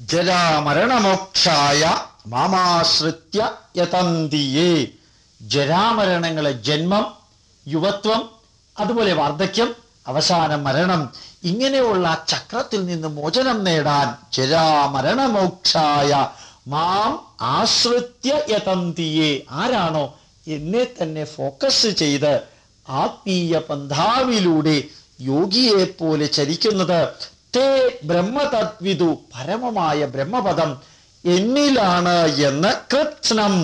ജരാമരണമോക്ഷായ മാമാശ്രിത്യ യതന്തിയേ. ജരാമരണങ്ങളെ ജന്മം യുവത്വം അതുപോലെ വാർദ്ധക്യം അവസാനം മരണം ഇങ്ങനെയുള്ള ചക്രത്തിൽ നിന്ന് മോചനം നേടാൻ ജരാമരണമോക്ഷായ മാം ആശ്രിത്യ യതന്തിയെ ആരാണോ എന്നെ തന്നെ ഫോക്കസ് ചെയ്ത് ആത്മീയ പന്ഥാവിലൂടെ യോഗിയെ പോലെ ചരിക്കുന്നത് തേ ബ്രഹ്മതദ്വിദു പരമമായ ബ്രഹ്മപദം എന്നിലാണ് എന്ന് കൃത്സ്നം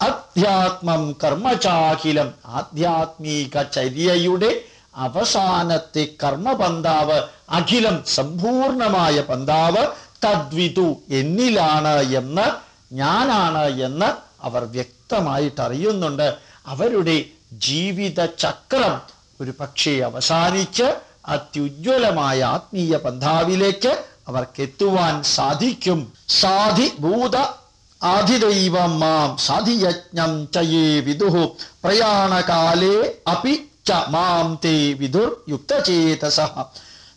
അധ്യാത്മം കർമ്മചാഖിലം ആധ്യാത്മിക ചര്യയുടെ അവസാനത്തെ കർമ്മപന്താവ് അഖിലം സമ്പൂർണമായ പന്താവ് തദ്വിതു എന്നിലാണ് എന്ന് ഞാനാണ് എന്ന് അവർ വ്യക്തമായിട്ട് അറിയുന്നുണ്ട് അവരുടെ ജീവിത ചക്രം ഒരു പക്ഷേ അവസാനിച്ച് അത്യുജ്വലമായ ആത്മീയ പന്ഥാവിലേക്ക് അവർക്ക് എത്തുവാൻ സാധിക്കും. സാധി ഭൂത ആധിദൈവം മാം സാധിയജ്ഞം ചയേ വിദു. പ്രയാണകാലേ അപി ച മാം തേ വിദുർ യുക്തചേതസ.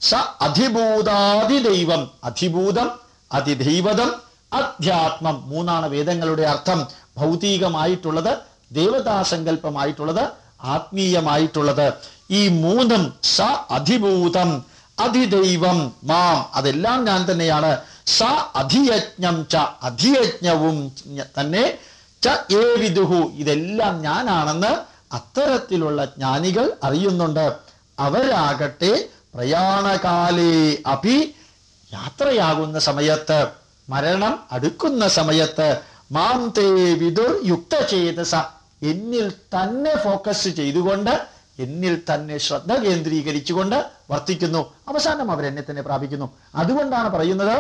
സ അധിഭൂതാതിദൈവം അധിഭൂതം അതിദൈവതം അധ്യാത്മം. മൂന്നാണ് വേദങ്ങളുടെ അർത്ഥം. ഭൗതികമായിട്ടുള്ളത് ദേവതാസങ്കല്പമായിട്ടുള്ളത് ആത്മീയമായിട്ടുള്ളത്. ഈ മൂന്നും സ അധിഭൂതം അതിദൈവം മാം. അതെല്ലാം ഞാൻ തന്നെയാണ്. സ അധിയജ്ഞം ച അധിയജ്ഞവും തന്നെ ച ഏ വിദുഹു. ഇതെല്ലാം ഞാനാണെന്ന് അത്തരത്തിലുള്ള ജ്ഞാനികൾ അറിയുന്നുണ്ട്. അവരാകട്ടെ പ്രയാണകാലേ അഭി യാത്രയാകുന്ന സമയത്ത് മരണം അടുക്കുന്ന സമയത്ത് മാം തേ വിദുർ യുക്തചേതസ എന്നിൽ തന്നെ ഫോക്കസ് ചെയ്തുകൊണ്ട് എന്നിൽ തന്നെ ശ്രദ്ധ കേന്ദ്രീകരിച്ചു കൊണ്ട് വർത്തിക്കുന്നു. അവസാനം അവർ എന്നെ തന്നെ പ്രാപിക്കുന്നു. അതുകൊണ്ടാണ് പറയുന്നത്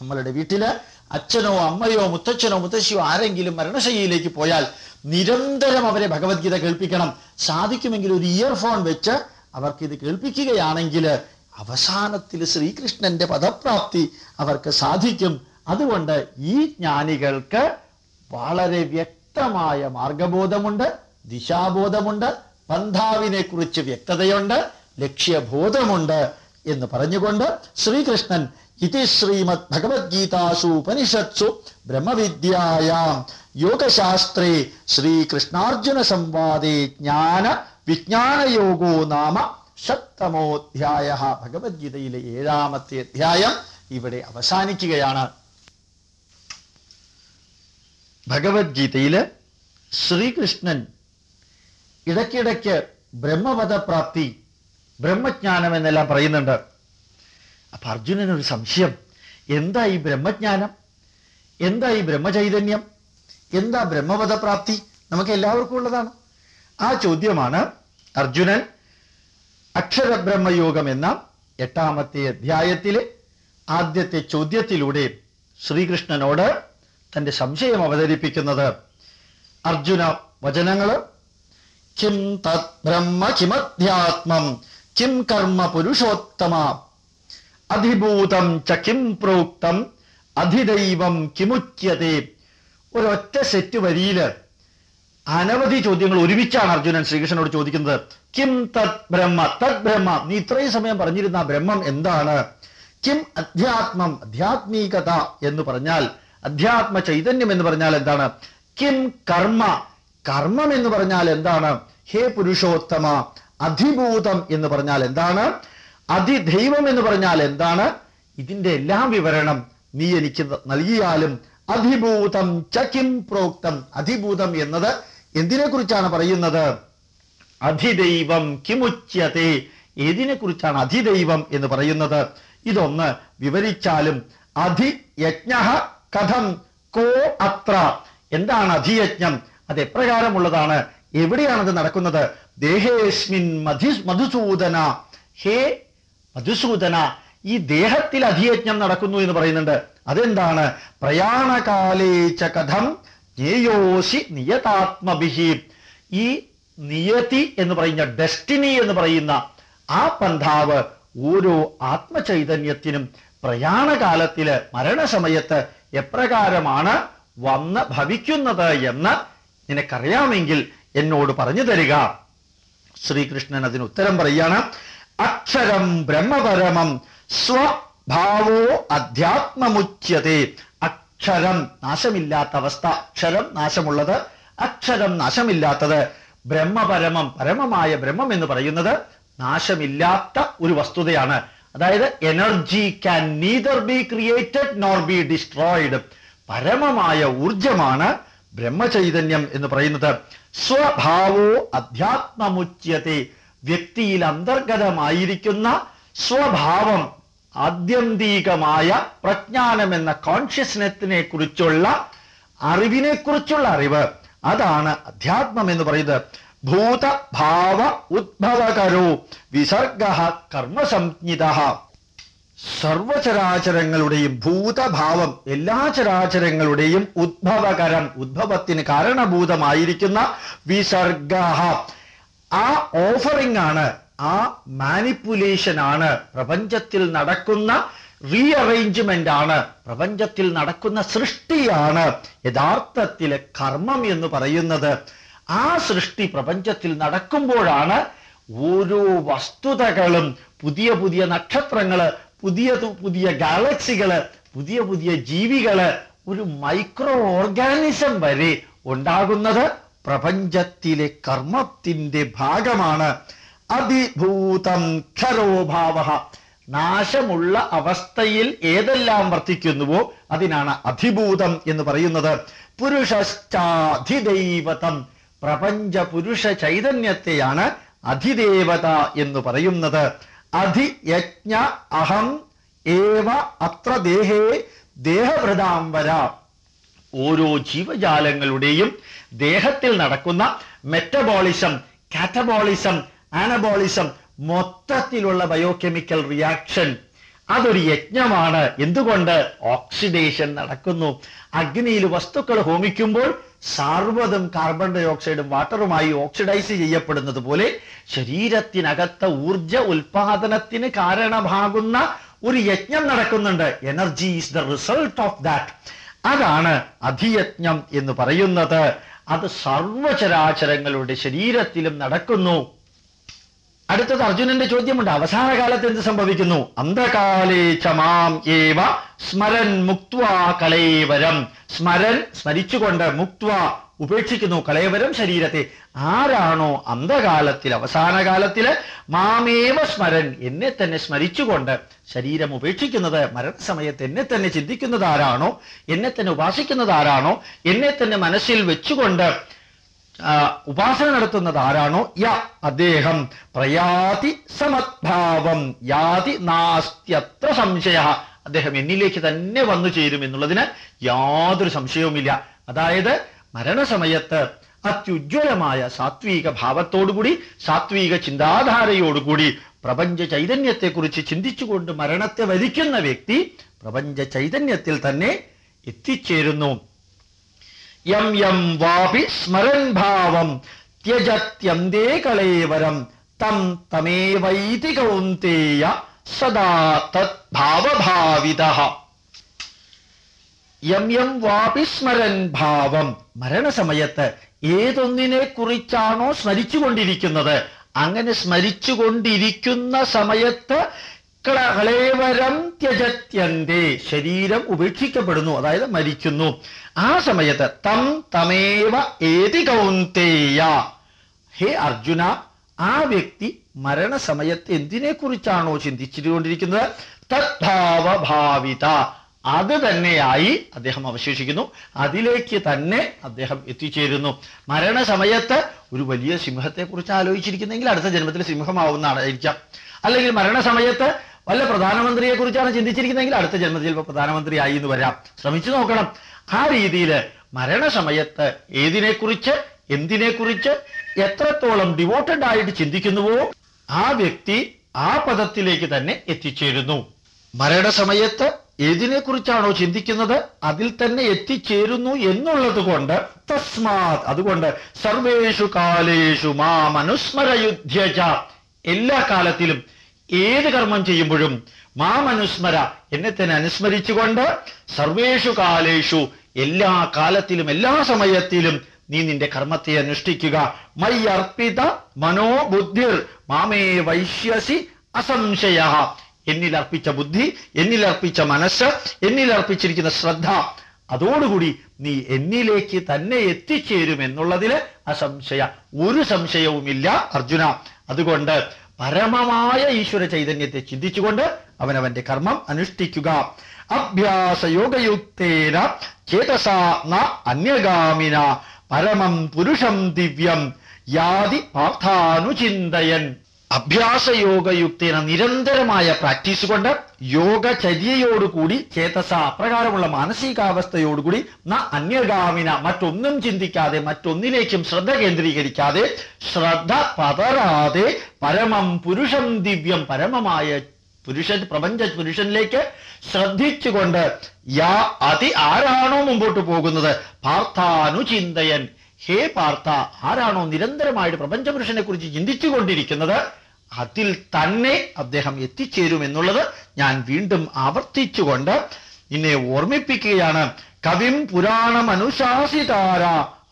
നമ്മളുടെ വീട്ടിൽ അച്ഛനോ അമ്മയോ മുത്തച്ഛനോ മുത്തശ്ശിയോ ആരെങ്കിലും മരണശൈലിയിലേക്ക് പോയാൽ നിരന്തരം അവരെ ഭഗവത്ഗീത കേൾപ്പിക്കണം. സാധിക്കുമെങ്കിൽ ഒരു ഇയർഫോൺ വെച്ച് അവർക്ക് ഇത് കേൾപ്പിക്കുകയാണെങ്കിൽ അവസാനത്തിൽ ശ്രീകൃഷ്ണന്റെ പദപ്രാപ്തി അവർക്ക് സാധിക്കും. അതുകൊണ്ട് ഈ ജ്ഞാനികൾക്ക് വളരെ വ്യക്തമായ മാർഗബോധമുണ്ട് ദിശാബോധമുണ്ട് പന്ഥാവിനെ കുറിച്ച് വ്യക്തതയുണ്ട് ലക്ഷ്യബോധമുണ്ട് എന്ന് പറഞ്ഞുകൊണ്ട് ശ്രീകൃഷ്ണൻ ഇതി ശ്രീമദ് ഭഗവത്ഗീതാസു ഉപനിഷത്സു ബ്രഹ്മവിദ്യയാം യോഗശാസ്ത്രേ ശ്രീകൃഷ്ണാർജുന സംവാദേ ജ്ഞാന വിജ്ഞാനയോഗോ നാമ സപ്തമോധ്യായ ഭഗവത്ഗീതയിലെ ഏഴാമത്തെ അധ്യായം ഇവിടെ അവസാനിക്കുകയാണ്. ഭഗവത്ഗീതയിൽ ശ്രീകൃഷ്ണൻ ഇടയ്ക്കിടയ്ക്ക് ബ്രഹ്മപദപ്രാപ്തി ബ്രഹ്മജ്ഞാനം എന്നെല്ലാം പറയുന്നുണ്ട്. അപ്പൊ അർജുനനൊരു സംശയം. എന്താ ഈ ബ്രഹ്മജ്ഞാനം? എന്താ ഈ ബ്രഹ്മചൈതന്യം? എന്താ ബ്രഹ്മപദപ്രാപ്തി? നമുക്ക് എല്ലാവർക്കും ഉള്ളതാണ്. ആ ചോദ്യമാണ് അർജുനൻ അക്ഷരബ്രഹ്മയോഗം എന്ന എട്ടാമത്തെ അധ്യായത്തിലെ ആദ്യത്തെ ചോദ്യത്തിലൂടെ ശ്രീകൃഷ്ണനോട് തന്റെ സംശയം അവതരിപ്പിക്കുന്നത്. അർജുന വചനങ്ങൾ കിം തത് ബ്രഹ്മ കിമധ്യാത്മം കിം കർമ്മ പുരുഷോത്തമ. അധിഭൂതം ച കിം പ്രോക്തം അധിദൈവം കിമുച്യത്തെ ഒരൊറ്റ സെറ്റ് വരിയിൽ അനവധി ചോദ്യങ്ങൾ ഒരുമിച്ചാണ് അർജുനൻ ശ്രീകൃഷ്ണനോട് ചോദിക്കുന്നത്. കിം തത് ബ്രഹ്മ തത് ബ്രഹ്മ. നീ ഇത്രയും സമയം പറഞ്ഞിരുന്ന ബ്രഹ്മം എന്താണ്? കിം അധ്യാത്മം അധ്യാത്മീകത എന്ന് പറഞ്ഞാൽ അധ്യാത്മ ചൈതന്യം എന്ന് പറഞ്ഞാൽ എന്താണ്? കിം കർമ്മ. കർമ്മം എന്ന് പറഞ്ഞാൽ എന്താണ്? ഹേ പുരുഷോത്തമ അധിഭൂതം എന്ന് പറഞ്ഞാൽ എന്താണ്? അതിദൈവം എന്ന് പറഞ്ഞാൽ എന്താണ്? ഇതിന്റെ എല്ലാ വിവരണം നീ എനിക്ക് നൽകിയാലും അധിഭൂതം ചകിം പ്രോക്തം. അധിഭൂതം എന്നത് എന്തിനെ കുറിച്ചാണ് പറയുന്നത്? അധിദൈവം കിമുച്യത്തെ. ഏതിനെ കുറിച്ചാണ് അധിദൈവം എന്ന് പറയുന്നത്? ഇതൊന്ന് വിവരിച്ചാലും അധിയജ്ഞ കഥം കോ അത്ര. എന്താണ് അധിയജ്ഞം? അത് എപ്രകാരമുള്ളതാണ്? എവിടെയാണത് നടക്കുന്നത്? ദേഹേസ്മിൻ മധു മധുസൂദന. ഹേ മധുസൂദന ഈ ദേഹത്തിൽ അധിയജ്ഞം നടക്കുന്നു എന്ന് പറയുന്നുണ്ട്. അതെന്താണ്? പ്രയാണകാലേച്ച കഥം ജ്ഞേയോസി നിയതാത്മഭിഹി ഈ നിയതി എന്ന് പറയുന്ന ഡെസ്റ്റിനി എന്ന് പറയുന്ന ആ പന്ഥാവ് ഓരോ ആത്മചൈതന്യത്തിനും പ്രയാണകാലത്തിൽ മരണസമയത്ത് എപ്രകാരമാണ് വന്ന് ഭവിക്കുന്നത് എന്ന് നിനക്കറിയാമെങ്കിൽ എന്നോട് പറഞ്ഞു തരിക. ശ്രീകൃഷ്ണൻ അതിന് ഉത്തരം പറയാണ് അക്ഷരം ബ്രഹ്മപരമം സ്വഭാവോ അധ്യാത്മമുച്യത്തെ അക്ഷരം നാശമില്ലാത്ത അവസ്ഥ. അക്ഷരം നാശമുള്ളത് അക്ഷരം നാശമില്ലാത്തത് ബ്രഹ്മപരമം പരമമായ ബ്രഹ്മം എന്ന് പറയുന്നത് നാശമില്ലാത്ത ഒരു വസ്തുതയാണ്. അതായത് energy can neither be created nor be destroyed. പരമമായ ഊർജമാണ് ബ്രഹ്മചൈതന്യം എന്ന് പറയുന്നത് സ്വഭാവോ അധ്യാത്മമുച്യത്തെ വ്യക്തിയിൽ അന്തർഗതമായിരിക്കുന്ന സ്വഭാവം ആത്യന്തികമായ പ്രജ്ഞാനം എന്ന കോൺഷ്യസ്നെസ്സിനെ കുറിച്ചുള്ള അറിവിനെ കുറിച്ചുള്ള അറിവ്. അതാണ് അധ്യാത്മം എന്ന് പറയുന്നത്. ഭൂതഭാവ ഉദ്ഭവകരോ വിസർഗ കർമ്മസംജ്ഞിത സർവചരാചരങ്ങളുടെയും ഭൂതഭാവം എല്ലാ ചരാചരങ്ങളുടെയും ഉദ്ഭവകരം ഉദ്ഭവത്തിന് കാരണഭൂതമായിരിക്കുന്ന വിസർഗ ആ ഓഫറിംഗ് ആണ് ആ മാനിപ്പുലേഷൻ ആണ് പ്രപഞ്ചത്തിൽ നടക്കുന്ന റീഅറേഞ്ച്മെന്റ് ആണ് പ്രപഞ്ചത്തിൽ നടക്കുന്ന സൃഷ്ടിയാണ് യഥാർത്ഥത്തിലെ കർമ്മം എന്ന് പറയുന്നത്. ആ സൃഷ്ടി പ്രപഞ്ചത്തിൽ നടക്കുമ്പോഴാണ് ഓരോ വസ്തുതകളും പുതിയ പുതിയ നക്ഷത്രങ്ങൾ പുതിയ പുതിയ ഗാലക്സികൾ പുതിയ പുതിയ ജീവികൾ ഒരു മൈക്രോ ഓർഗാനിസം വരെ ഉണ്ടാകുന്നത് പ്രപഞ്ചത്തിലെ കർമ്മത്തിന്റെ ഭാഗമാണ്. അതിഭൂതം ക്ഷരോഭാവ നാശമുള്ള അവസ്ഥയിൽ ഏതെല്ലാം വർത്തിക്കുന്നുവോ അതിനാണ് അധിഭൂതം എന്ന് പറയുന്നത്. പുരുഷശ്ചാധിദൈവതം. പ്രപഞ്ച പുരുഷ ചൈതന്യത്തെയാണ് അധിദേവത എന്ന് പറയുന്നത്. അധിയജ്ഞ അഹം ഏവ അത്ര ദേഹേ ദേഹഭൃതാംബര ഓരോ ജീവജാലങ്ങളുടെയും ദേഹത്തിൽ നടക്കുന്ന മെറ്റബോളിസം കാറ്റബോളിസം ആനബോളിസം മൊത്തത്തിലുള്ള ബയോകെമിക്കൽ റിയാക്ഷൻ. അതൊരു യജ്ഞമാണ്. എന്തുകൊണ്ട്? ഓക്സിഡേഷൻ നടക്കുന്നു. അഗ്നിയിൽ വസ്തുക്കൾ ഹോമിക്കുമ്പോൾ സാർവതും കാർബൺ ഡൈ ഓക്സൈഡും വാട്ടറുമായി ഓക്സിഡൈസ് ചെയ്യപ്പെടുന്നത് പോലെ ശരീരത്തിനകത്ത ഊർജ ഉൽപാദനത്തിന് കാരണമാകുന്ന ഒരു യജ്ഞം നടക്കുന്നുണ്ട്. Energy is the result of that അതാണ് അധിയജ്ഞം എന്ന് പറയുന്നത്. അത് സർവചരാചരങ്ങളുടെ ശരീരത്തിലും നടക്കുന്നു. അടുത്തത് അർജുനന്റെ ചോദ്യമുണ്ട്. അവസാന കാലത്ത് എന്ത് സംഭവിക്കുന്നു? അന്ധകാലേ ചമാം ഏവ സ്മരൻ മുക്വാ കളേവരം സ്മരൻ സ്മരിച്ചുകൊണ്ട് മുക്വ ഉപേക്ഷിക്കുന്നു കളേവരം ശരീരത്തെ. ആരാണോ അന്ധകാലത്തിൽ അവസാന കാലത്തിൽ മാമേവ സ്മരൻ എന്നെ തന്നെ സ്മരിച്ചുകൊണ്ട് ശരീരം ഉപേക്ഷിക്കുന്നത് മരണസമയത്ത് എന്നെ തന്നെ ചിന്തിക്കുന്നത് ആരാണോ? എന്നെ തന്നെ ഉപാസിക്കുന്നത് ആരാണോ? എന്നെ തന്നെ മനസ്സിൽ വെച്ചുകൊണ്ട് ഉപാസന നടത്തുന്നത് ആരാണോ? യ അദ്ദേഹം. പ്രയാതി സമത്ഭാവം. യാതി നാസ്ത്യത്ര സംശയ. അദ്ദേഹം എന്നിലേക്ക് തന്നെ വന്നു ചേരും എന്നുള്ളതിന് യാതൊരു സംശയവുമില്ല. അതായത് മരണസമയത്ത് അത്യുജ്വലമായ സാത്വിക ഭാവത്തോടുകൂടി സാത്വിക ചിന്താധാരയോടുകൂടി പ്രപഞ്ച ചൈതന്യത്തെക്കുറിച്ച് ചിന്തിച്ചുകൊണ്ട് മരണത്തെ വരിക്കുന്ന വ്യക്തി പ്രപഞ്ച ചൈതന്യത്തിൽ തന്നെ എത്തിച്ചേരുന്നു. യം യം വാപി സ്മരൻ ഭാവം ത്യജത്യന്തേ കളേവരം തം തമേവൈതി കൗന്തേയ സദാ തത് ഭാവഭാവിത. യം യം വാപി സ്മരൻ ഭാവം മരണസമയത്ത് ഏതൊന്നിനെ കുറിച്ചാണോ സ്മരിച്ചുകൊണ്ടിരിക്കുന്നത്? അങ്ങനെ സ്മരിച്ചുകൊണ്ടിരിക്കുന്ന സമയത്ത് ക്ല- ക്ലേവരം ത്യജത്യന്തേ. ശരീരം ഉപേക്ഷിക്കപ്പെടുന്നു അതായത് മരിക്കുന്നു. ആ സമയത്ത് തം തമേവ ഏതി കൗന്തേയ ഹേ അർജുന ആ വ്യക്തി മരണസമയത്ത് എന്തിനെ കുറിച്ചാണോ ചിന്തിച്ചുകൊണ്ടിരിക്കുന്നത് തദ്ഭാവഭാവിത. അത് തന്നെയായി അദ്ദേഹം അവശേഷിക്കുന്നു. അതിലേക്ക് തന്നെ അദ്ദേഹം എത്തിച്ചേരുന്നു. മരണസമയത്ത് ഒരു വലിയ സിംഹത്തെക്കുറിച്ച് ആലോചിച്ചിരിക്കുന്നെങ്കിൽ അടുത്ത ജന്മത്തിൽ സിംഹമാവുന്നതായിരിക്കാം. അല്ലെങ്കിൽ മരണസമയത്ത് വല്ല പ്രധാനമന്ത്രിയെ കുറിച്ചാണ് ചിന്തിച്ചിരിക്കുന്നതെങ്കിൽ അടുത്ത ജന്മത്തിൽ ചിലപ്പോൾ പ്രധാനമന്ത്രിയായി എന്ന് വരാം. ശ്രമിച്ചു നോക്കണം. ആ രീതിയിൽ മരണസമയത്ത് ഏതിനെക്കുറിച്ച് എന്തിനെക്കുറിച്ച് എത്രത്തോളം ഡിവോട്ടഡ് ആയിട്ട് ചിന്തിക്കുന്നുവോ ആ വ്യക്തി ആ പദത്തിലേക്ക് തന്നെ എത്തിച്ചേരുന്നു. മരണസമയത്ത് ഏതിനെക്കുറിച്ചാണോ ചിന്തിക്കുന്നത് അതിൽ തന്നെ എത്തിച്ചേരുന്നു എന്നുള്ളത് കൊണ്ട് തസ്മാത് അതുകൊണ്ട് സർവേഷു കാലേഷു മാ മനുസ്മരയുദ്ധ്യജ എല്ലാ കാലത്തിലും ഏത് കർമ്മം ചെയ്യുമ്പോഴും മാം അനുസ്മര എന്നെ തന്നെ അനുസ്മരിച്ചുകൊണ്ട് സർവേഷു കാലേഷു എല്ലാ കാലത്തിലും എല്ലാ സമയത്തിലും നീ നിന്റെ കർമ്മത്തെ അനുഷ്ഠിക്കുക. മൈ അർപ്പിത മനോബുദ്ധിർ മാമേ വൈശ്യസി അസംശയ. എന്നിൽ അർപ്പിച്ച ബുദ്ധി എന്നിൽ അർപ്പിച്ച മനസ്സ് എന്നിൽ അർപ്പിച്ചിരിക്കുന്ന ശ്രദ്ധ അതോടുകൂടി നീ എന്നിലേക്ക് തന്നെ എത്തിച്ചേരും എന്നുള്ളതിൽ അസംശയ. ഒരു സംശയവുമില്ല അർജുന. അതുകൊണ്ട് പരമമായ ഈശ്വര ചൈതന്യത്തെ ചിന്തിച്ചുകൊണ്ട് അവനവന്റെ കർമ്മം അനുഷ്ഠിക്കുക. അഭ്യാസയോഗയുക്തേന ചേതസ ന അന്യഗാമിന പരമം പുരുഷം ദിവ്യം യാതി പാർത്ഥാനുചിന്തയൻ. അഭ്യാസയോഗയുക്തേന നിരന്തരമായ പ്രാക്ടീസ് കൊണ്ട് യോഗചര്യയോടുകൂടി ചേതസ അപ്രകാരമുള്ള മാനസികാവസ്ഥയോടുകൂടി ന അന്യഗാമിന മറ്റൊന്നും ചിന്തിക്കാതെ മറ്റൊന്നിലേക്കും ശ്രദ്ധ കേന്ദ്രീകരിക്കാതെ ശ്രദ്ധ പതരാതെ പരമം പുരുഷം ദിവ്യം പരമമായ പുരുഷൻ പ്രപഞ്ച പുരുഷനിലേക്ക് ശ്രദ്ധിച്ചുകൊണ്ട് യാ അതി ആരാണോ മുമ്പോട്ട് പോകുന്നത്? പാർത്ഥാനുചിന്തയൻ. ഹേ പാർത്ഥ ആരാണോ നിരന്തരമായിട്ട് പ്രപഞ്ചപുരുഷനെ കുറിച്ച് ചിന്തിച്ചുകൊണ്ടിരിക്കുന്നത്? അതിൽ തന്നെ അദ്ദേഹം എത്തിച്ചേരും എന്നുള്ളത് ഞാൻ വീണ്ടും ആവർത്തിച്ചുകൊണ്ട് ഇന്നെ ഓർമ്മിപ്പിക്കുകയാണ്. കവിം പുരാണം അനുശാസിതാര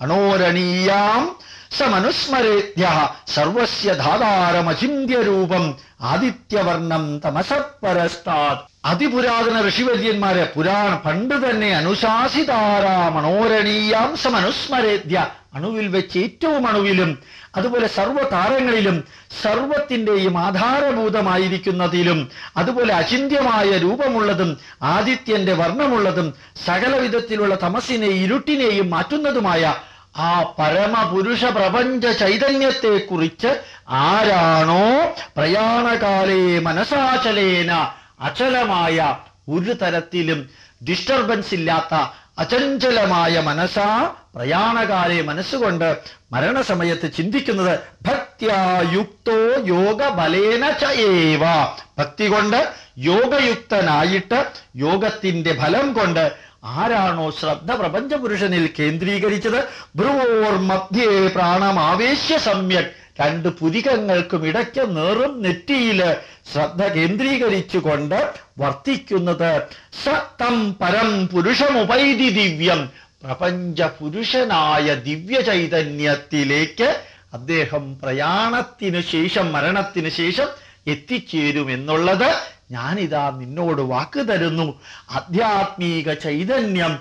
അണോരണീയാം സമനുസ്മരേദ്യ സർവസ്യ ധാതാരമചിന്യരൂപം ആദിത്യവർണം തമസപരസ്താത് അതിപുരാതന ഋഷിവര്യന്മാരെ പുരാണ പണ്ട് തന്നെ അനുശാസിതാരാ മനോരണീയാം സമനുസ്മരേദ്യ. അണുവിൽ വെച്ച് ഏറ്റവും അണുവിലും അതുപോലെ സർവതാരങ്ങളിലും സർവത്തിന്റെയും ആധാരഭൂതമായിരിക്കുന്നതിലും അതുപോലെ അചിന്യമായ രൂപമുള്ളതും ആദിത്യന്റെ വർണമുള്ളതും സകല വിധത്തിലുള്ള തമസിനെ ഇരുട്ടിനെയും മാറ്റുന്നതുമായ ആ പരമപുരുഷ പ്രപഞ്ച ചൈതന്യത്തെ കുറിച്ച് ആരാണോ പ്രയാണകാലേ മനസാചലേന അചലമായ ഒരു തരത്തിലും ഡിസ്റ്റർബൻസ് ഇല്ലാത്ത അചഞ്ചലമായ മനസ്സാ പ്രയാണകാലെ മനസ്സുകൊണ്ട് മരണസമയത്ത് ചിന്തിക്കുന്നത് ഭക്തിയായുക്തോ യോഗ ബലേന ചയേവ ഭക്തി കൊണ്ട് യോഗയുക്തനായിട്ട് യോഗത്തിന്റെ ഫലം കൊണ്ട് ആരാണോ ശ്രദ്ധ പ്രപഞ്ചപുരുഷനിൽ കേന്ദ്രീകരിച്ചത്? ഭ്രുവോർ മധ്യേ പ്രാണമാവേശ്യ സമ്യക്. രണ്ട് പുരികങ്ങൾക്കും ഇടയ്ക്ക് നേറും നെറ്റിയിൽ ശ്രദ്ധ കേന്ദ്രീകരിച്ചു കേന്ദ്രീകരിച്ചുകൊണ്ട് വർത്തിക്കുന്നത് സത്തം പരം പുരുഷമുപൈതി ദിവ്യം പ്രപഞ്ച പുരുഷനായ ദിവ്യ ചൈതന്യത്തിലേക്ക് അദ്ദേഹം പ്രയാണത്തിന് ശേഷം മരണത്തിന് ശേഷം എത്തിച്ചേരും എന്നുള്ളത് ഞാനിതാ നിന്നോട് വാക്ക് തരുന്നു. ആധ്യാത്മിക ചൈതന്യം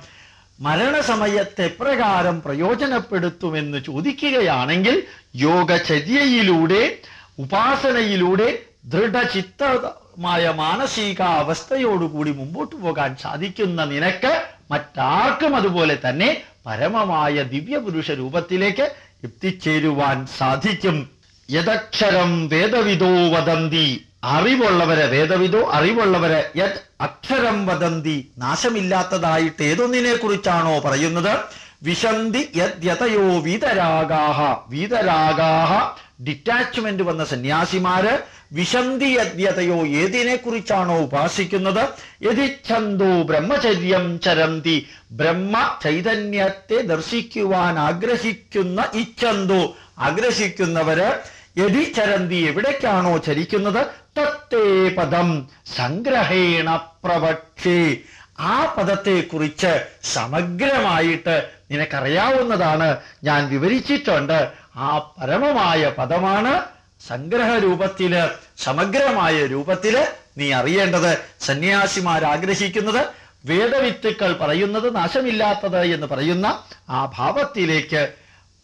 മരണസമയത്ത് എപ്രകാരം പ്രയോജനപ്പെടുത്തുമെന്ന് ചോദിക്കുകയാണെങ്കിൽ യോഗചര്യയിലൂടെ ഉപാസനയിലൂടെ ദൃഢചിത്തമായ മാനസികാവസ്ഥയോടുകൂടി മുമ്പോട്ട് പോകാൻ സാധിക്കുന്ന നിനക്ക് മറ്റാർക്കും അതുപോലെ തന്നെ പരമമായ ദിവ്യപുരുഷ രൂപത്തിലേക്ക് എത്തിച്ചേരുവാൻ സാധിക്കും. യദക്ഷരം വേദവിദോ വദന്തി. അറിവുള്ളവരെ വേദവിദോ അറിവുള്ളവരെ യത് അക്ഷരം വദന്തി. നാശമില്ലാത്തതായിട്ട് ഏതൊന്നിനെ കുറിച്ചാണോ പറയുന്നത്? വിശന്തി യദ്യതയോ വീതരാഗാഹ. വീതരാഗാഹ ഡിറ്റാച്ച്മെന്റ് വന്ന സന്യാസിമാര് വിശന്തി യദ്യതയോ ഏതിനെ കുറിച്ചാണോ ഉപാസിക്കുന്നത്? യതിച്ഛന്തോ ബ്രഹ്മചര്യം ചരന്തി. ബ്രഹ്മ ചൈതന്യത്തെ ദർശിക്കുവാൻ ആഗ്രഹിക്കുന്ന ഇച്ഛന്തോ. ആഗ്രഹിക്കുന്നവര് യതി ചരന്തി എവിടേക്കാണോ ചരിക്കുന്നത്? തത്തേ പദം സംഗ്രഹേണ പ്രവക്ഷേ. ആ പദത്തെക്കുറിച്ച് സമഗ്രമായിട്ട് നിനക്കറിയാവുന്നതാണ് ഞാൻ വിവരിച്ചിട്ടുണ്ട്. ആ പരമമായ പദമാണ് സംഗ്രഹ രൂപത്തിൽ സമഗ്രമായ രൂപത്തിൽ നീ അറിയേണ്ടത്. സന്യാസിമാർ ആഗ്രഹിക്കുന്നത് വേദവിത്തുക്കൾ പറയുന്നത് നാശമില്ലാത്തത് എന്ന് പറയുന്ന ആ ഭാവത്തിലേക്ക്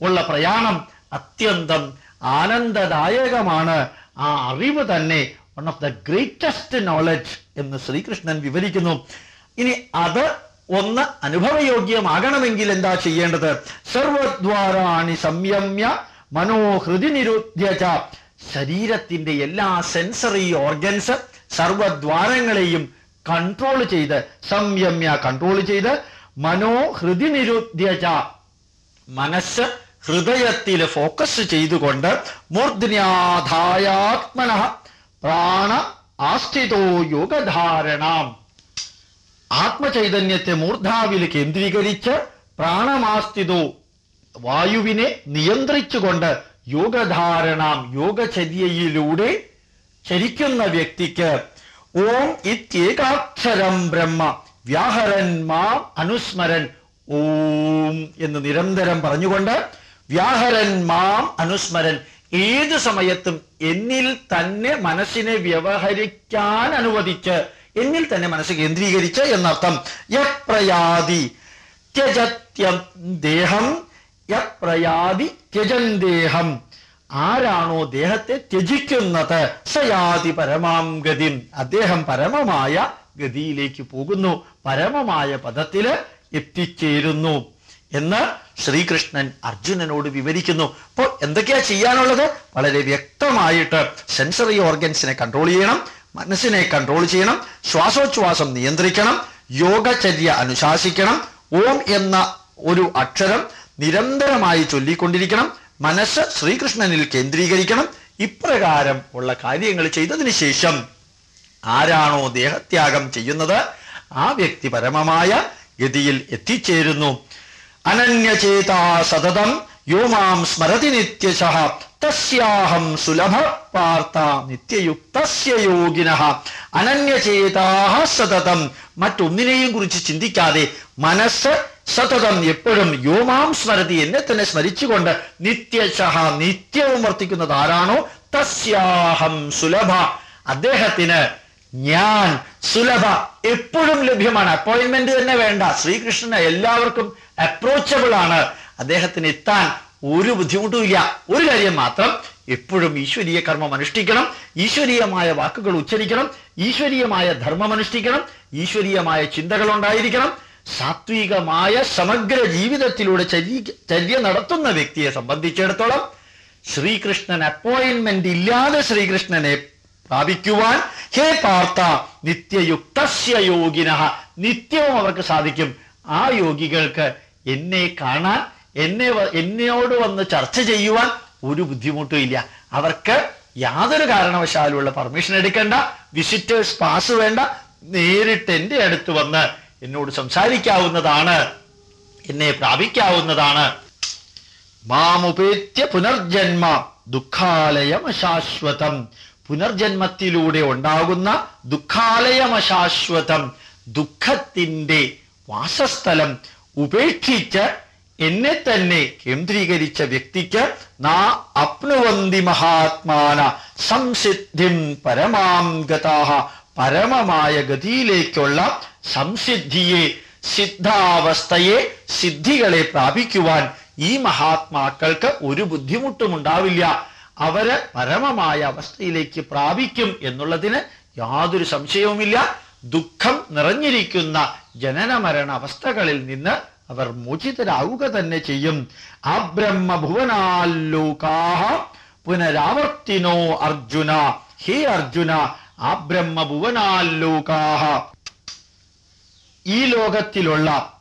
ഉള്ള പ്രയാണം അത്യന്തം ആനന്ദദായകമാണ്. ആ അറിവ് തന്നെ one of the greatest knowledge എന്ന് ശ്രീകൃഷ്ണൻ വിവരിക്കുന്നു. ഇനി അത് ഒന്ന് അനുഭവയോഗ്യമാകണമെങ്കിൽ എന്താ ചെയ്യേണ്ടത്? സർവദ്വാരാണി സംയമ്യ മനോഹൃതി നിരുദ്ധ്യ ശരീരത്തിന്റെ എല്ലാ സെൻസറി ഓർഗൻസ് സർവദ്വാരങ്ങളെയും കൺട്രോൾ ചെയ്ത് സംയമ്യ കൺട്രോൾ ചെയ്ത് മനോഹൃതി നിരുദ്ധ്യജ മനസ്സ് ഹൃദയത്തിൽ ഫോക്കസ് ചെയ്തുകൊണ്ട് മൂർധ്യാധായാത്മന പ്രാണ ആസ്ഥിതോ യോഗധാരണാം. ആത്മചൈതന്യത്തെ മൂർധാവിൽ കേന്ദ്രീകരിച്ച് പ്രാണമാസ്തിതു വായുവിനെ നിയന്ത്രിച്ചുകൊണ്ട് യോഗധാരണാം യോഗചര്യയിലൂടെ ചരിക്കുന്ന വ്യക്തിക്ക് ഓം ഇത്യേകാക്ഷരം ബ്രഹ്മ വ്യാഹരൻ മാം അനുസ്മരൻ ഓം എന്ന് നിരന്തരം പറഞ്ഞുകൊണ്ട് വ്യാഹരൻ മാം അനുസ്മരൻ ഏത് സമയത്തും എന്നിൽ തന്നെ മനസ്സിനെ വ്യവഹരിക്കാൻ അനുവദിച്ച് എന്നിൽ തന്നെ മനസ്സ് കേന്ദ്രീകരിച്ച് എന്നർത്ഥം. യപ്രയാതി ത്യജത്യം ദേഹം യപ്രയാതി ത്യജൻ ദേഹം. ആരാണോ ദേഹത്തെ ത്യജിക്കുന്നത്? സയാതി പരമാം ഗതി. അദ്ദേഹം പരമമായ ഗതിയിലേക്ക് പോകുന്നു. പരമമായ പദത്തിൽ എത്തിച്ചേരുന്നു എന്ന് ശ്രീകൃഷ്ണൻ അർജുനനോട് വിവരിക്കുന്നു. അപ്പോൾ എന്തൊക്കെയാ ചെയ്യാനുള്ളത്? വളരെ വ്യക്തമായിട്ട് സെൻസറി ഓർഗൻസിനെ കൺട്രോൾ ചെയ്യണം. മനസ്സിനെ കൺട്രോൾ ചെയ്യണം ശ്വാസോച്ഛ്വാസം നിയന്ത്രിക്കണം യോഗചര്യ അനുശാസിക്കണം ഓം എന്ന ഒരു അക്ഷരം നിരന്തരമായി ചൊല്ലിക്കൊണ്ടിരിക്കണം മനസ്സ് ശ്രീകൃഷ്ണനിൽ കേന്ദ്രീകരിക്കണം ഇപ്രകാരം ഉള്ള കാര്യങ്ങൾ ചെയ്തതിന് ശേഷം ആരാണോ ദേഹത്യാഗം ചെയ്യുന്നത് ആ വ്യക്തി പരമമായ ഗതിയിൽ എത്തിച്ചേരുന്നു. അനന്യചേതാ സതതം യോ മാം സ്മരതി നിത്യശ തസ്യാഹം സുലഭ പാർത്ത നിത്യയുക്തസ്യ യോഗിന. അനന്യചേതാഹ സതതം. മറ്റൊന്നിനെയും കുറിച്ച് ചിന്തിക്കാതെ മനസ്സ് സതതം എപ്പോഴും യോമാം സ്മരതി എന്നെ തന്നെ സ്മരിച്ചുകൊണ്ട് നിത്യശ നിത്യവും വർത്തിക്കുന്നത് ആരാണോ? തസ്യാഹം സുലഭ. അദ്ദേഹത്തിന് ഞാൻ സുലഭ എപ്പോഴും ലഭ്യമാണ്. അപ്പോയിന്റ്മെന്റ് തന്നെ വേണ്ട. ശ്രീകൃഷ്ണന് എല്ലാവർക്കും അപ്രോച്ചബിൾ ആണ്. അദ്ദേഹത്തിന് എത്താൻ ഒരു ബുദ്ധിമുട്ടുമില്ല. ഒരു കാര്യം മാത്രം എപ്പോഴും ഈശ്വരീയ കർമ്മം അനുഷ്ഠിക്കണം ഈശ്വരീയമായ വാക്കുകൾ ഉച്ചരിക്കണം ഈശ്വരീയമായ ധർമ്മം അനുഷ്ഠിക്കണം ഈശ്വരീയമായ ചിന്തകൾ ഉണ്ടായിരിക്കണം. സാത്വികമായ സമഗ്ര ജീവിതത്തിലൂടെ ചര്യ നടത്തുന്ന വ്യക്തിയെ സംബന്ധിച്ചിടത്തോളം ശ്രീകൃഷ്ണൻ അപ്പോയിന്റ്മെന്റ് ഇല്ലാതെ ശ്രീകൃഷ്ണനെ പ്രാപിക്കുവാൻ ഹേ പാർത്ത നിത്യയുക്തസ്യ യോഗിന നിത്യവും അവർക്ക് സാധിക്കും. ആ യോഗികൾക്ക് എന്നെ കാണാൻ എന്നെ എന്നോട് വന്ന് ചർച്ച ചെയ്യുവാൻ ഒരു ബുദ്ധിമുട്ടും ഇല്ല. അവർക്ക് യാതൊരു കാരണവശാലും ഉള്ള പെർമിഷൻ എടുക്കേണ്ട വിസിറ്റേഴ്സ് പാസ് വേണ്ട നേരിട്ട് എന്റെ അടുത്ത് വന്ന് എന്നോട് സംസാരിക്കാവുന്നതാണ് എന്നെ പ്രാപിക്കാവുന്നതാണ്. മാമുപേത്യ പുനർജന്മ ദുഃഖാലയമശാശ്വതം. പുനർജന്മത്തിലൂടെ ഉണ്ടാകുന്ന ദുഃഖാലയമശാശ്വതം. ദുഃഖത്തിന്റെ വാസസ്ഥലം ഉപേക്ഷിച്ച് എന്നെ തന്നെ കേന്ദ്രീകരിച്ച വ്യക്തിക്ക് നാ അപ്നുവന്തി മഹാത്മാന സംസിദ്ധിം പരമാം ഗതാഹ പരമമായ ഗതിയിലേക്കുള്ള സംസിദ്ധിയെ സിദ്ധാവസ്ഥയെ സിദ്ധികളെ പ്രാപിക്കുവാൻ ഈ മഹാത്മാക്കൾക്ക് ഒരു ബുദ്ധിമുട്ടും ഉണ്ടാവില്ല അവർ പരമമായ അവസ്ഥയിലേക്ക് പ്രാപിക്കും എന്നുള്ളതിന് യാതൊരു സംശയവുമില്ല. ദുഃഖം നിറഞ്ഞിരിക്കുന്ന ജനന മരണ അവസ്ഥകളിൽ നിന്ന് അവർ മോചിതരാവുക തന്നെ ചെയ്യും. ആ ബ്രഹ്മഭുവനാലോകാഹ പുനരാവർത്തിനോ അർജുന. ഹേ അർജുന ആ ബ്രഹ്മഭുവനാലോകാഹ ഈ ലോകത്തിലുള്ള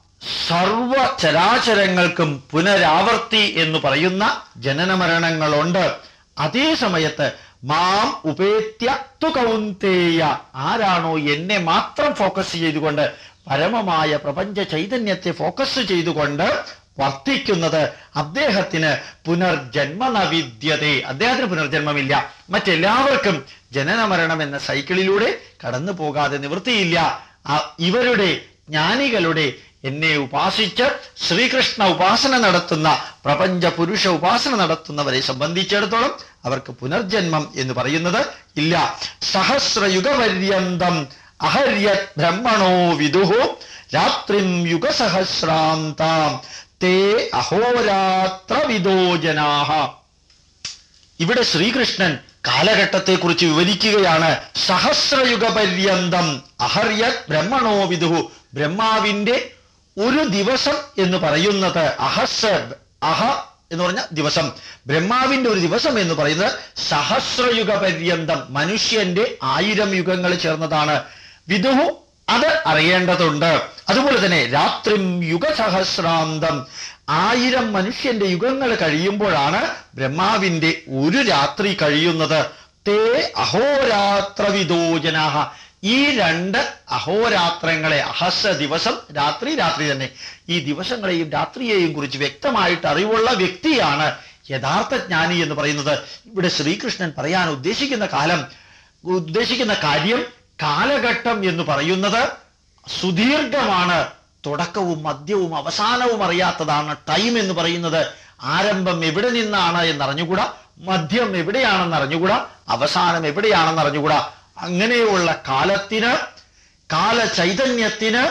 സർവ ചരാചരങ്ങൾക്കും പുനരാവർത്തി എന്ന് പറയുന്ന ജനനമരണങ്ങളുണ്ട്. അതേ സമയത്ത് മാം ഉപേത്യ കൗന്തേയ ആരാണോ എന്നെ മാത്രം ഫോക്കസ് ചെയ്തുകൊണ്ട് പരമമായ പ്രപഞ്ച ചൈതന്യത്തെ ഫോക്കസ് ചെയ്തുകൊണ്ട് വർത്തിക്കുന്നത് അദ്ദേഹത്തിന് പുനർജന്മ നവിദ്യതേ അദ്ദേഹത്തിന് പുനർജന്മമില്ല. മറ്റെല്ലാവർക്കും ജനനമരണം എന്ന സൈക്കിളിലൂടെ കടന്നു പോകാതെ നിവൃത്തിയില്ല. ഇവരുടെ ജ്ഞാനികളുടെ എന്നെ ഉപാസിച്ച് ശ്രീകൃഷ്ണ ഉപാസന നടത്തുന്ന പ്രപഞ്ച പുരുഷ ഉപാസന നടത്തുന്നവരെ സംബന്ധിച്ചിടത്തോളം അവർക്ക് പുനർജന്മം എന്ന് പറയുന്നത് ഇല്ല. സഹസ്രയുഗപര്യന്തം അഹര്യത് ബ്രഹ്മണോ വിദുഹു? രാത്രിം യുഗസഹസ്രാന്താം. തേ അഹോരാത്ര വിദോ ജനാഹ. ഇവിടെ ശ്രീകൃഷ്ണൻ കാലഘട്ടത്തെക്കുറിച്ച് വിവരിക്കുകയാണ്. സഹസ്രയുഗ പര്യന്തം അഹര്യത് ബ്രഹ്മണോ വിദുഹു. ബ്രഹ്മാവിന്റെ ഒരു ദിവസം എന്ന് പറയുന്നത് അഹസ് അഹ എന്ന് പറഞ്ഞ ദിവസം. ബ്രഹ്മാവിന്റെ ഒരു ദിവസം എന്ന് പറയുന്നത് സഹസ്രയുഗ പര്യന്തം മനുഷ്യന്റെ ആയിരം യുഗങ്ങൾ ചേർന്നതാണ്. വിദുഹു അത് അറിയേണ്ടതുണ്ട്. അതുപോലെ തന്നെ രാത്രിം യുഗസഹസ്രാന്തം. ആയിരം മനുഷ്യന്റെ യുഗങ്ങൾ കഴിയുമ്പോഴാണ് ബ്രഹ്മാവിന്റെ ഒരു രാത്രി കഴിയുന്നത്. തേ അഹോരാത്ര വിദോജനാഹ. ഈ രണ്ട് അഹോരാത്രങ്ങളെ അഹസ ദിവസം രാത്രി രാത്രി തന്നെ. ഈ ദിവസങ്ങളെയും രാത്രിയെയും കുറിച്ച് വ്യക്തമായിട്ട് അറിവുള്ള വ്യക്തിയാണ് യഥാർത്ഥ ജ്ഞാനി എന്ന് പറയുന്നത്. ഇവിടെ ശ്രീകൃഷ്ണൻ പറയാൻ ഉദ്ദേശിക്കുന്ന കാലം ഉദ്ദേശിക്കുന്ന കാര്യം കാലഘട്ടം എന്ന് പറയുന്നത് സുദീർഘമാണ് തുടക്കവും മധ്യവും അവസാനവും അറിയാത്തതാണ്. ടൈം എന്ന് പറയുന്നത് ആരംഭം എവിടെ നിന്നാണ് എന്നറിഞ്ഞുകൂടാ മധ്യം എവിടെയാണെന്ന് അറിഞ്ഞുകൂടാ അവസാനം എവിടെയാണെന്ന് അറിഞ്ഞുകൂടാ. അങ്ങനെയുള്ള കാലത്തിന് കാലചൈതന്യത്തിന്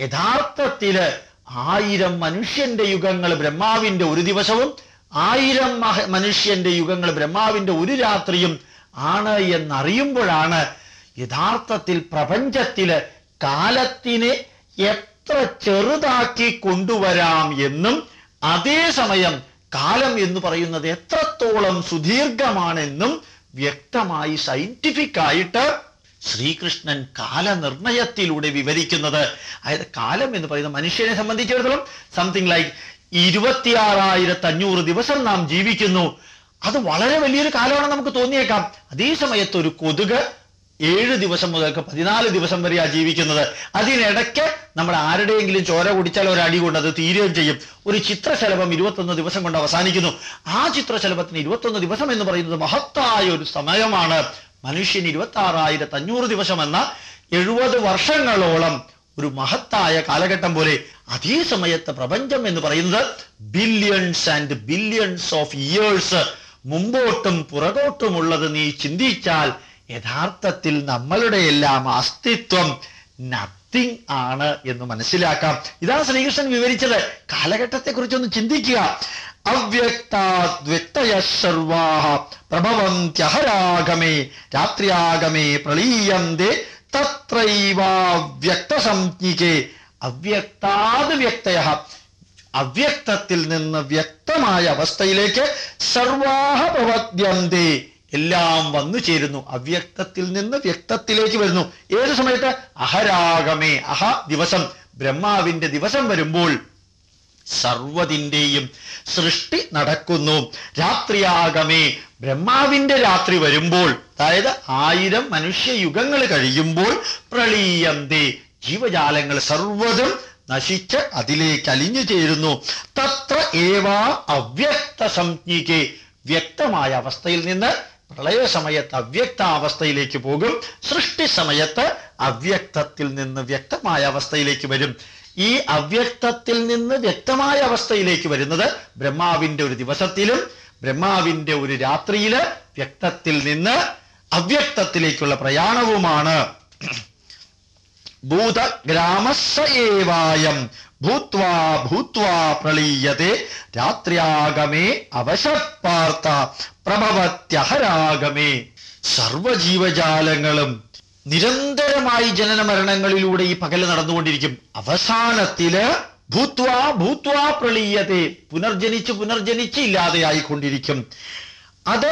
യഥാർത്ഥത്തിൽ ആയിരം മനുഷ്യന്റെ യുഗങ്ങൾ ബ്രഹ്മാവിന്റെ ഒരു ദിവസവും ആയിരം മനുഷ്യന്റെ യുഗങ്ങൾ ബ്രഹ്മാവിന്റെ ഒരു രാത്രിയും ആണ് എന്നറിയുമ്പോഴാണ് യഥാർത്ഥത്തിൽ പ്രപഞ്ചത്തിൽ കാലത്തിനെ എത്ര ചെറുതാക്കി കൊണ്ടുവരാം എന്നും അതേസമയം കാലം എന്ന് പറയുന്നത് എത്രത്തോളം സുദീർഘമാണെന്നും വ്യക്തമായി സയന്റിഫിക് ആയിട്ട് ശ്രീകൃഷ്ണൻ കാലനിർണയത്തിലൂടെ വിവരിക്കുന്നത്. അതായത് കാലം എന്ന് പറയുന്നത് മനുഷ്യനെ സംബന്ധിച്ചിടത്തോളം സംതിങ് ലൈക്ക് ഇരുപത്തിയാറായിരത്തി അഞ്ഞൂറ് ദിവസം നാം ജീവിക്കുന്നു. അത് വളരെ വലിയൊരു കാലമാണെന്ന് നമുക്ക് തോന്നിയേക്കാം. അതേ സമയത്ത് ഒരു കൊതുക് ഏഴ് ദിവസം മുതൽക്ക് പതിനാല് ദിവസം വരെയാണ് ജീവിക്കുന്നത്. അതിനിടയ്ക്ക് നമ്മൾ ആരുടെയെങ്കിലും ചോര കുടിച്ചാൽ ഒരു അടി കൊണ്ട് അത് തീരുകയും ചെയ്യും. ഒരു ചിത്രശലഭം ഇരുപത്തൊന്ന് ദിവസം കൊണ്ട് അവസാനിക്കുന്നു. ആ ചിത്രശലഭത്തിന് ഇരുപത്തൊന്ന് ദിവസം എന്ന് പറയുന്നത് മഹത്തായ ഒരു സമയമാണ്. മനുഷ്യൻ ഇരുപത്തി ആറായിരത്തി അഞ്ഞൂറ് ദിവസം എന്ന എഴുപത് വർഷങ്ങളോളം ഒരു മഹത്തായ കാലഘട്ടം പോലെ അതേ സമയത്ത് പ്രപഞ്ചം എന്ന് പറയുന്നത് billions and billions of years മുമ്പോട്ടും പുറകോട്ടുമുള്ളത് നീ ചിന്തിച്ചാൽ യഥാർത്ഥത്തിൽ നമ്മളുടെ എല്ലാം അസ്തിത്വം നത്തിങ് ആണ് എന്ന് മനസ്സിലാക്കാം. ഇതാണ് ശ്രീകൃഷ്ണൻ വിവരിച്ചത്. കാലഘട്ടത്തെ കുറിച്ചൊന്ന് ചിന്തിക്കുക അവ്യക്താദ്വ്യക്തയ സർവാഹ പ്രഭവന്ത്യഹരാഗമേ രാത്രിയാഗമേ പ്രളീയന്തേ തത്രൈവാവ്യക്തസംജ്ഞികേ അവ്യക്താത് വ്യക്തയ അവ്യക്തത്തിൽ നിന്ന് വ്യക്തമായ അവസ്ഥയിലേക്ക് സർവാഹ പ്രവദ്യന്തേ എല്ലാം വന്നു ചേരുന്നു. അവ്യക്തത്തിൽ നിന്ന് വ്യക്തത്തിലേക്ക് വരുന്നു. ഏത് സമയത്ത്? അഹരാഗമേ. അഹ ദിവസം. ബ്രഹ്മാവിന്റെ ദിവസം വരുമ്പോൾ സർവതിന്റെയും സൃഷ്ടി നടക്കുന്നു. രാത്രിയാഗമേ. ബ്രഹ്മാവിന്റെ രാത്രി വരുമ്പോൾ അതായത് ആയിരം മനുഷ്യയുഗങ്ങൾ കഴിയുമ്പോൾ പ്രളീയന്തേ. ജീവജാലങ്ങൾ സർവതും നശിച്ച് അതിലേക്ക് അലിഞ്ഞു ചേരുന്നു. തത്ര ഏവാ അവ്യക്ത സംജ്ഞിക്ക് വ്യക്തമായ അവസ്ഥയിൽ നിന്ന് പ്രളയ സമയത്ത് അവ്യക്ത അവസ്ഥയിലേക്ക് പോകും. സൃഷ്ടി സമയത്ത് അവ്യക്തത്തിൽ നിന്ന് വ്യക്തമായ അവസ്ഥയിലേക്ക് വരും. ഈ അവ്യക്തത്തിൽ നിന്ന് വ്യക്തമായ അവസ്ഥയിലേക്ക് വരുന്നത് ബ്രഹ്മാവിന്റെ ഒരു ദിവസത്തിലും ബ്രഹ്മാവിന്റെ ഒരു രാത്രിയിൽ വ്യക്തത്തിൽ നിന്ന് അവ്യക്തത്തിലേക്കുള്ള പ്രയാണവുമാണ്. ഭൂതഗ്രാമസ്സയേവായം ഭൂത്വാ ഭൂത്വാ പ്രളീയത്തെ രാത്ര്യാഗമേ അവശപ്പാർത്ത പ്രഭവത്യഹരാഗമേ സർവജീവജാലങ്ങളും നിരന്തരമായി ജനന മരണങ്ങളിലൂടെ ഈ പകൽ നടന്നുകൊണ്ടിരിക്കും. അവസാനത്തിൽ ഭൂത്വാ ഭൂത്വാ പ്രളീയത്തെ പുനർജനിച്ച് പുനർജനിച്ച് ഇല്ലാതെയായിക്കൊണ്ടിരിക്കും. അത്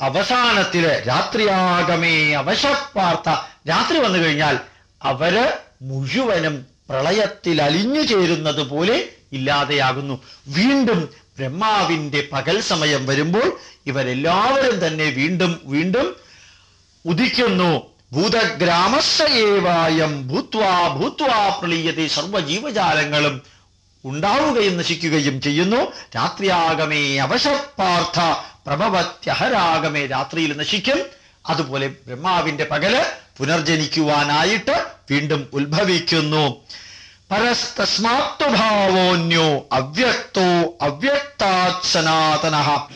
അവസാനത്തിൽ രാത്രിയാഗമേ അവശപ്പാർത്ത രാത്രി വന്നു കഴിഞ്ഞാൽ അവർ മുഴുവനും പ്രളയത്തിൽ അലിഞ്ഞു ചേരുന്നത് പോലെ ഇല്ലാതെയാകുന്നു. വീണ്ടും ബ്രഹ്മാവിന്റെ പകൽ സമയം വരുമ്പോൾ ഇവരെല്ലാവരും തന്നെ വീണ്ടും വീണ്ടും ഉദിക്കുന്നു. ഭൂതഗ്രാമസ്സയേവായം ഭൂത്വാ ഭൂത്വാ പ്രളീയത്തെ സർവജീവജാലങ്ങളും ഉണ്ടാവുകയും നശിക്കുകയും ചെയ്യുന്നു. രാത്രിയാകമേ അവശപ്പാർത്ഥ പ്രഭവത്യഹരാഗമേ രാത്രിയിൽ നശിക്കും. അതുപോലെ ബ്രഹ്മാവിന്റെ പകൽ പുനർജനിക്കുവാനായിട്ട് വീണ്ടും ഉത്ഭവിക്കുന്നു. പരസ്തസ്മാത്വഭാവോന്യോ അവ്യക്തോ അവ്യക്താത് സനാതന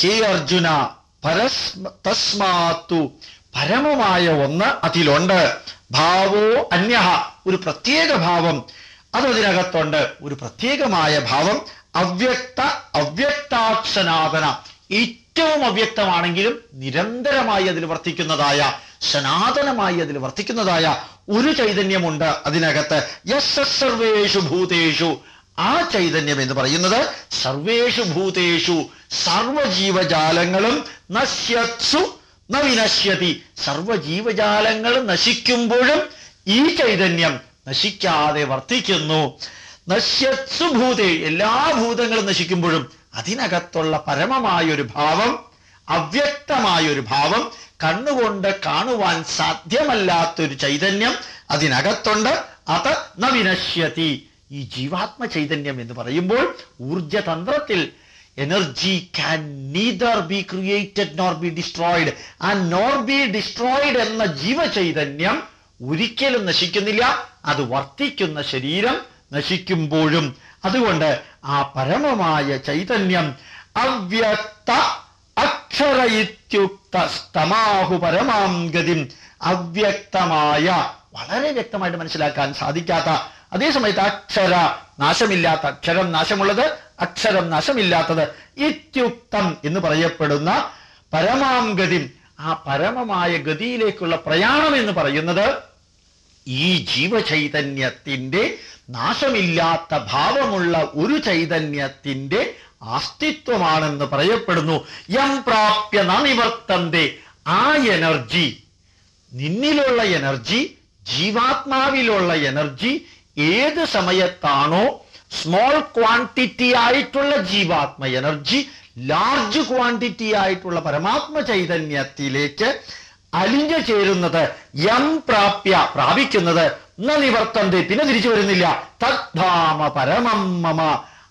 ഹേ അർജുന പരസ്മ തസ്മാത്തു പരമമായ ഒന്ന് അതിലുണ്ട്. ഭാവോ അന്യ ഒരു പ്രത്യേക ഭാവം. അതതിനകത്തുണ്ട് ഒരു പ്രത്യേകമായ ഭാവം. അവ്യക്ത അവ്യക്താക്ഷനാഥന ഏറ്റവും അവ്യക്തമാണെങ്കിലും നിരന്തരമായി അതിൽ വർത്തിക്കുന്നതായ സനാതനമായി അതിൽ വർത്തിക്കുന്നതായ ഒരു ചൈതന്യമുണ്ട് അതിനകത്ത്. യസ് സർവേഷു ഭൂതേഷു. ആ ചൈതന്യം എന്ന് പറയുന്നത് സർവേഷു ഭൂതേഷു. സർവജീവജാലങ്ങളും നശ്യത്സു ന വിനശ്യതി. സർവജീവജാലങ്ങൾ നശിക്കുമ്പോഴും ഈ ചൈതന്യം നശിക്കാതെ വർത്തിക്കുന്നു. നശ്യത്സു ഭൂതേ എല്ലാ ഭൂതങ്ങളും നശിക്കുമ്പോഴും അതിനകത്തുള്ള പരമമായൊരു ഭാവം അവ്യക്തമായൊരു ഭാവം കണ്ണുകൊണ്ട് കാണുവാൻ സാധ്യമല്ലാത്തൊരു ചൈതന്യം അതിനകത്തുണ്ട്. അത് നവിനശ്യതി ഈ ജീവാത്മ ചൈതന്യം എന്ന് പറയുമ്പോൾ ഊർജതന്ത്രത്തിൽ energy can neither be created nor be destroyed. ആ നോർ ബി ഡിസ്ട്രോയിഡ് എന്ന ജീവചൈതന്യം ഒരിക്കലും നശിക്കുന്നില്ല. അത് വർത്തിക്കുന്ന ശരീരം നശിക്കുമ്പോഴും അതുകൊണ്ട് ആ പരമമായ ചൈതന്യം അവ്യക്ത അക്ഷരയുക്ത സ്തമാഹു പരമാം ഗതി അവ്യക്തമായ വളരെ വ്യക്തമായിട്ട് മനസ്സിലാക്കാൻ സാധിക്കാത്ത അതേസമയത്ത് അക്ഷര നാശമില്ലാത്ത അക്ഷരം നാശമുള്ളത് അക്ഷരം നാശമില്ലാത്തത് ഇത്യുക്തം എന്ന് പറയപ്പെടുന്ന പരമാം ഗതി ആ പരമമായ ഗതിയിലേക്കുള്ള പ്രയാണം എന്ന് പറയുന്നത് ഈ ജീവചൈതന്യത്തിന്റെ നാശമില്ലാത്ത ഭാവമുള്ള ഒരു ചൈതന്യത്തിന്റെ അസ്തിത്വമാണെന്ന് പറയപ്പെടുന്നു. യം പ്രാപ്യ നിവർത്തന്റെ ആ എനർജി നിന്നിലുള്ള എനർജി ജീവാത്മാവിലുള്ള എനർജി ഏത് സമയത്താണോ സ്മോൾ ക്വാണ്ടിറ്റി ആയിട്ടുള്ള ജീവാത്മ എനർജി ലാർജ് ക്വാണ്ടിറ്റി ആയിട്ടുള്ള പരമാത്മ ചൈതന്യത്തിലേക്ക് അലിഞ്ഞു ചേരുന്നത് യം പ്രാപ്യ പ്രാപിക്കുന്നത് ന നിവർത്തന്തി പിന്നെ തിരിച്ചു വരുന്നില്ല. തദ്ധാമ പരമം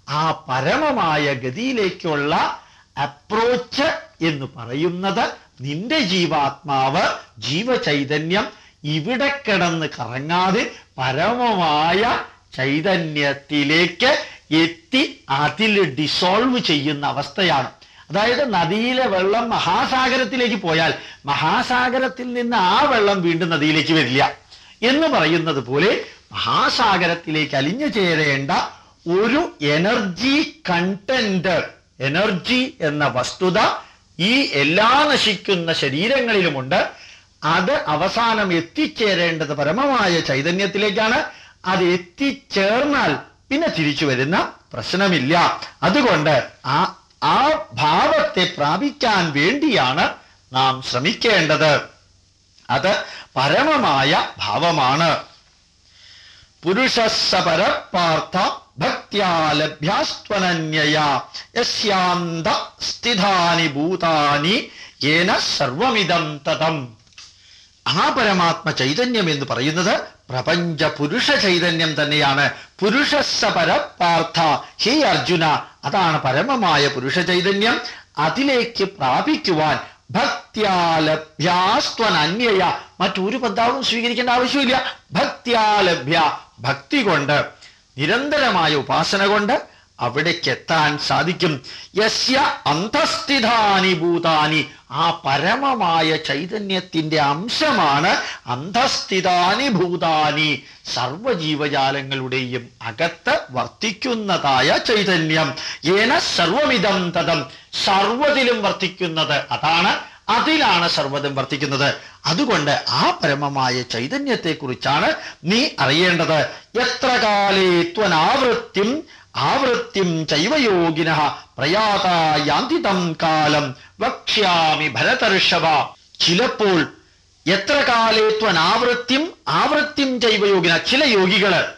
ആ പരമമായ ഗതിയിലേക്കുള്ള അപ്രോച്ച് എന്ന് പറയുന്നത് നിന്റെ ജീവാത്മാവ് ജീവചൈതന്യം ഇവിടെ കിടന്ന് കറങ്ങാതെ പരമമായ ചൈതന്യത്തിലേക്ക് എത്തി അതിൽ ഡിസോൾവ് ചെയ്യുന്ന അവസ്ഥയാണ്. അതായത് നദിയിലെ വെള്ളം മഹാസാഗരത്തിലേക്ക് പോയാൽ മഹാസാഗരത്തിൽ നിന്ന് ആ വെള്ളം വീണ്ടും നദിയിലേക്ക് വരില്ല എന്ന് പറയുന്നത് പോലെ മഹാസാഗരത്തിലേക്ക് അലിഞ്ഞു ചേരേണ്ട ഒരു എനർജി കണ്ടന്റ് എനർജി എന്ന വസ്തുത ഈ എല്ലാ നശിക്കുന്ന ശരീരങ്ങളിലുമുണ്ട്. അത് അവസാനം എത്തിച്ചേരേണ്ടത് പരമമായ ചൈതന്യത്തിലേക്കാണ്. അത് എത്തിച്ചേർന്നാൽ പിന്നെ തിരിച്ചു വരുന്ന പ്രശ്നമില്ല. അതുകൊണ്ട് ആ ആ ഭാവത്തെ പ്രാപിക്കാൻ വേണ്ടിയാണ് നാം ശ്രമിക്കേണ്ടത്. അത് പരമമായ ഭാവമാണ്. പുരുഷസപരപ്പാർത്ഥ ഭക്ത്യാലഭ്യാസ്ത്വനന്യയ സ്ഥിതാനി ഭൂതാനി ഏന സർവമിതം തതം. ആ പരമാത്മ ചൈതന്യം എന്ന് പറയുന്നത് പ്രപഞ്ച പുരുഷ ചൈതന്യം തന്നെയാണ് പുരുഷസപര പാർത്ഥ ഹേ അർജുന അതാണ് പരമമായ പുരുഷ ചൈതന്യം അതിലേക്ക് പ്രാപിക്കുവാൻ ഭക്ത്യാലഭ്യാസ്ത്വനന്യയ. മറ്റൊരു പന്താവും സ്വീകരിക്കേണ്ട ആവശ്യമില്ല ഭക്തിയാലഭ്യ. ഭക്തി കൊണ്ട് നിരന്തരമായ ഉപാസന കൊണ്ട് അവിടേക്ക് എത്താൻ സാധിക്കും. യസ്യ അന്തസ്ഥിതാനി ഭൂതാനി. ആ പരമമായ ചൈതന്യത്തിന്റെ അംശമാണ് അന്തസ്ഥിതാനി ഭൂതാനി. സർവജീവജാലങ്ങളുടെയും അകത്ത് വർത്തിക്കുന്നതായ ചൈതന്യം. ഏന സർവമിതം തതം സർവതിലും വർത്തിക്കുന്നത് അതാണ്. അതിലാണ് സർവതും വർത്തിക്കുന്നത്. അതുകൊണ്ട് ആ പരമമായ ചൈതന്യത്തെക്കുറിച്ചാണ് നീ അറിയേണ്ടത്. എത്ര കാലേ ത്വനാവൃത്തിം ആവൃത്തിം ചൈവയോഗിന പ്രയാതായാന്തിതം കാലം വക്ഷ്യാമി ഭരതർഷഭ. ചിലപ്പോൾ എത്ര കാലേ ആവൃത്തിം ആവൃത്തിം ചൈവയോഗിന ചില യോഗികൾ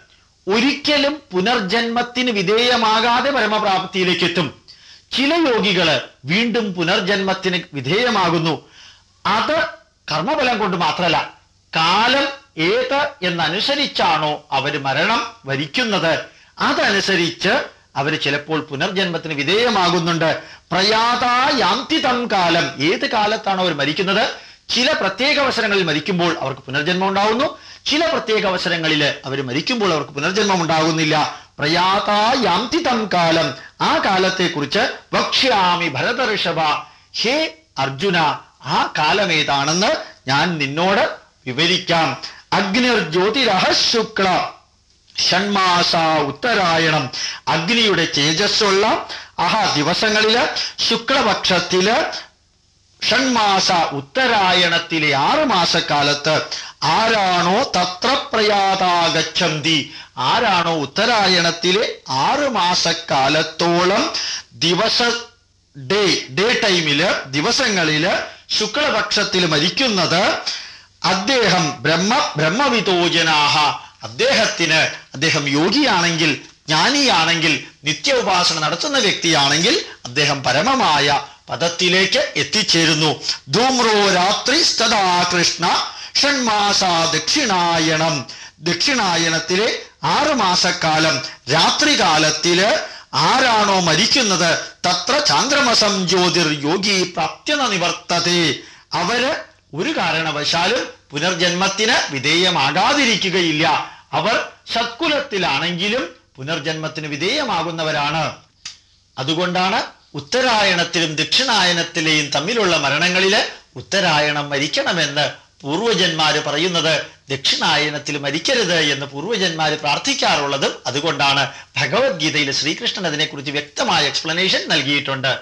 ഒരിക്കലും പുനർജന്മത്തിന് വിധേയമാകാതെ പരമപ്രാപ്തിയിലേക്ക് എത്തും ചില യോഗികൾ വീണ്ടും പുനർജന്മത്തിന് വിധേയമാകുന്നു. അത് കർമ്മഫലം കൊണ്ട് മാത്രമല്ല കാലം ഏത് എന്നനുസരിച്ചാണോ അവർ മരണം വരിക്കുന്നത്. അതനുസരിച്ച് അവർ ചിലപ്പോൾ പുനർജന്മത്തിന് വിധേയമാകുന്നുണ്ട്. പ്രയാതായാന്തിതം കാലം. ഏത് കാലത്താണ് അവർ മരിക്കുന്നത്? ചില പ്രത്യേക അവസരങ്ങളിൽ മരിക്കുമ്പോൾ അവർക്ക് പുനർജന്മം ഉണ്ടാകുന്നു ചില പ്രത്യേക അവസരങ്ങളിൽ അവർ മരിക്കുമ്പോൾ അവർക്ക് പുനർജന്മം ഉണ്ടാകുന്നില്ല പ്രയാതായാന്തിതം കാലം. ആ കാലത്തെക്കുറിച്ച് വക്ഷ്യാമി ഭരതഋഷഭ ഹേ അർജുന ആ കാലം ഏതാണെന്ന് ഞാൻ നിന്നോട് വിവരിക്കാം. അഗ്നിർ ജ്യോതിരഹ ശുക്ല. ഷൺമാസ ഉത്തരായണം. അഗ്നിയുടെ തേജസ്സുള്ള ആഹാ ദിവസങ്ങളിൽ ശുക്ലപക്ഷത്തിൽ ഷൺമാസ ഉത്തരായണത്തിലെ ആറ് മാസക്കാലത്ത് ആരാണോ തത്ര പ്രയാതാഗച്ഛന്തി ആരാണോ ഉത്തരായണത്തിലെ ആറ് മാസക്കാലത്തോളം ദിവസ ഡേ ഡേ ടൈമിൽ ദിവസങ്ങളിൽ ശുക്ലപക്ഷത്തിൽ മരിക്കുന്നത് അദ്ദേഹം ബ്രഹ്മ ബ്രഹ്മവിതോജനാഹ അദ്ദേഹത്തിന് അദ്ദേഹം യോഗിയാണെങ്കിൽ ജ്ഞാനിയാണെങ്കിൽ നിത്യ ഉപാസന നടത്തുന്ന വ്യക്തിയാണെങ്കിൽ അദ്ദേഹം പരമമായ പദത്തിലേക്ക് എത്തിച്ചേരുന്നു. ധൂമ്രോ രാത്രി കൃഷ്ണ ഷൺമാസ ദക്ഷിണായണം. ദക്ഷിണായണത്തിലെ ആറു മാസക്കാലം രാത്രികാലത്തിൽ ആരാണോ മരിക്കുന്നത്? തത്ര ചാന്ദ്രമസം ജ്യോതിർ യോഗി പ്രാപ്ത്യന നിവർത്തതേ. അവർ ഒരു കാരണവശാലും പുനർജന്മത്തിന് വിധേയമാകാതിരിക്കുകയില്ല. അവർ സത്കുലത്തിലാണെങ്കിലും പുനർജന്മത്തിന് വിധേയമാകുന്നവരാണ്. അതുകൊണ്ടാണ് ഉത്തരായണത്തിലും ദക്ഷിണായനത്തിലെയും തമ്മിലുള്ള മരണങ്ങളിൽ ഉത്തരായണം മരിക്കണമെന്ന് പൂർവജന്മാര് പറയുന്നത്. ദക്ഷിണായനത്തിൽ മരിക്കരുത് എന്ന് പൂർവജന്മാര് പ്രാർത്ഥിക്കാറുള്ളതും അതുകൊണ്ടാണ് ഭഗവത്ഗീതയിൽ ശ്രീകൃഷ്ണൻ അതിനെക്കുറിച്ച് വ്യക്തമായ എക്സ്പ്ലനേഷൻ നൽകിയിട്ടുണ്ട്.